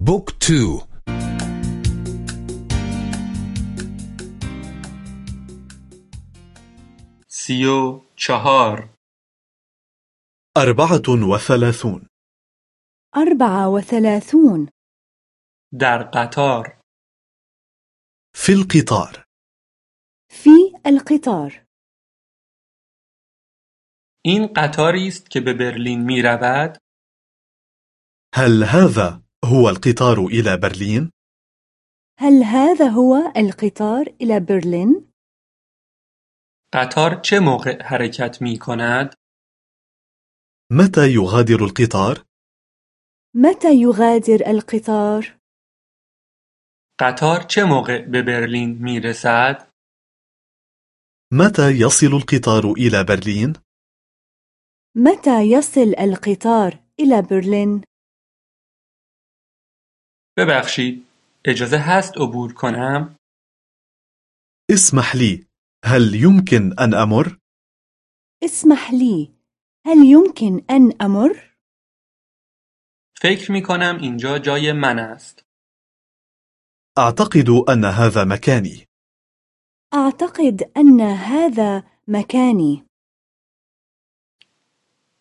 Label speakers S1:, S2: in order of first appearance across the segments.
S1: بوك تو.
S2: سيو چهار.
S3: أربعة وثلاثون.
S4: أربعة وثلاثون.
S2: در قطار.
S3: في القطار.
S4: في القطار.
S2: این قطاری است که به برلین می رود؟
S3: هل هذا هو القطار إلى برلين؟
S4: هل هذا هو القطار إلى برلين؟
S2: قطار چه موقع حرکت می کند؟
S3: متى يغادر القطار؟
S4: متى يغادر القطار؟
S2: قطار چه موقع به برلین می رسد؟
S3: متى يصل القطار إلى برلين؟
S4: متى يصل القطار إلى برلين؟
S2: ببخشید، اجازه هست عبور کنم؟
S3: اسمح لي هل يمكن أن أمر؟
S4: اسمح لي هل يمكن أن أمر؟
S2: فکر می کنم اینجا جای من است.
S3: أعتقد أن هذا مكاني
S4: أعتقد أن هذا مكاني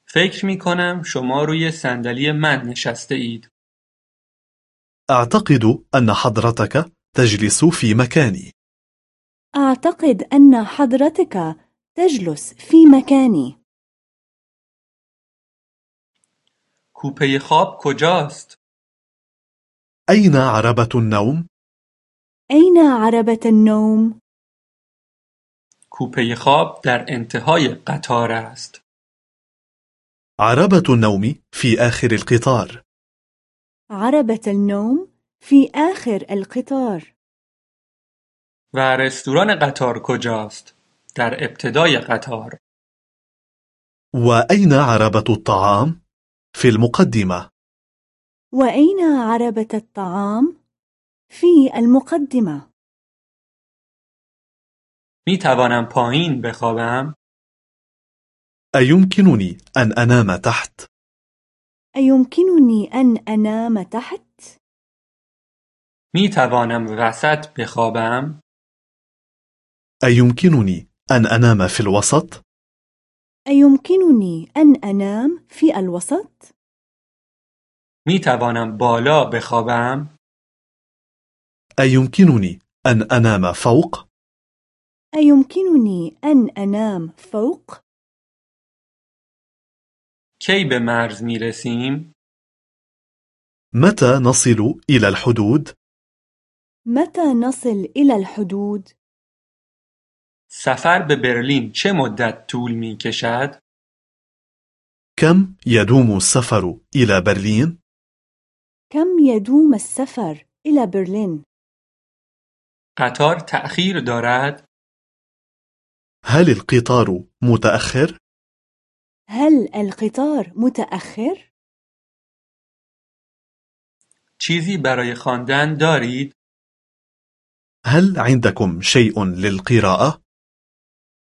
S2: فکر می کنم شما روی صندلی من نشسته اید.
S3: أعتقد أن حضرتك تجلس في مكاني
S4: أعتقد أن حضرتك تجلس في مكاني
S2: کوپه خواب کجاست؟
S3: أين عربة النوم؟
S4: أين عربة النوم؟
S2: کوپه خواب در انتهای قطار است.
S3: عربة النوم في آخر القطار
S4: عربة النوم في آخر القطار
S2: و رستوران قطار کجاست؟ در ابتدای قطار.
S3: وأين عربة الطعام؟ في المقدمة
S4: وأين عربة الطعام؟ في المقدمة
S2: می توانم پایین بخوابم؟
S3: أيمكنني أن أنام تحت؟
S4: أيمكنني أن أنام تحت؟
S2: می توانم وسط بخوابم؟
S3: أيمكنني أن أنام في الوسط؟
S4: أيمكنني أن أنام في الوسط؟
S2: می توانم بالا بخوابم؟
S3: أيمكنني أن أنام فوق؟
S4: أيمكنني أن أنام فوق؟
S2: کی به مرز می رسیم؟
S3: متى نصل إلى الحدود؟
S4: متى نصل إلى الحدود؟
S2: سفر به برلین چه مدت طول می کشد؟
S3: كم يدوم السفر إلى برلين؟
S4: كم يدوم السفر إلى برلين؟
S2: قطار تأخیر دارد؟
S3: هل القطار متأخر؟
S4: هل القطار متأخر؟
S2: چیزی برای خواندن دارید؟
S3: هل عندكم شيء للقراءة؟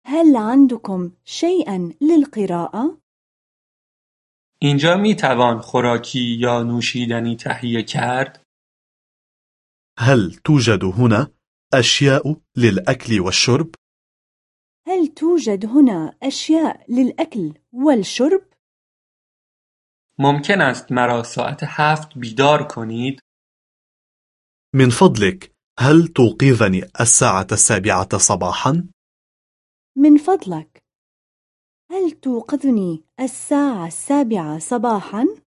S4: هل عندكم شيئا للقراءة؟
S2: اینجا می توان خوراکی یا نوشیدنی تهیه کرد؟
S3: هل توجد هنا أشياء للأكل والشرب؟
S4: هل توجد هنا أشياء للأكل والشرب؟
S2: ممکن است مرا ساعت هفت بیدار کنید؟
S3: من فضلك هل توقظني الساعة السابعة صباحا؟
S4: من فضلك هل توقظني الساعة السابعة صباحا؟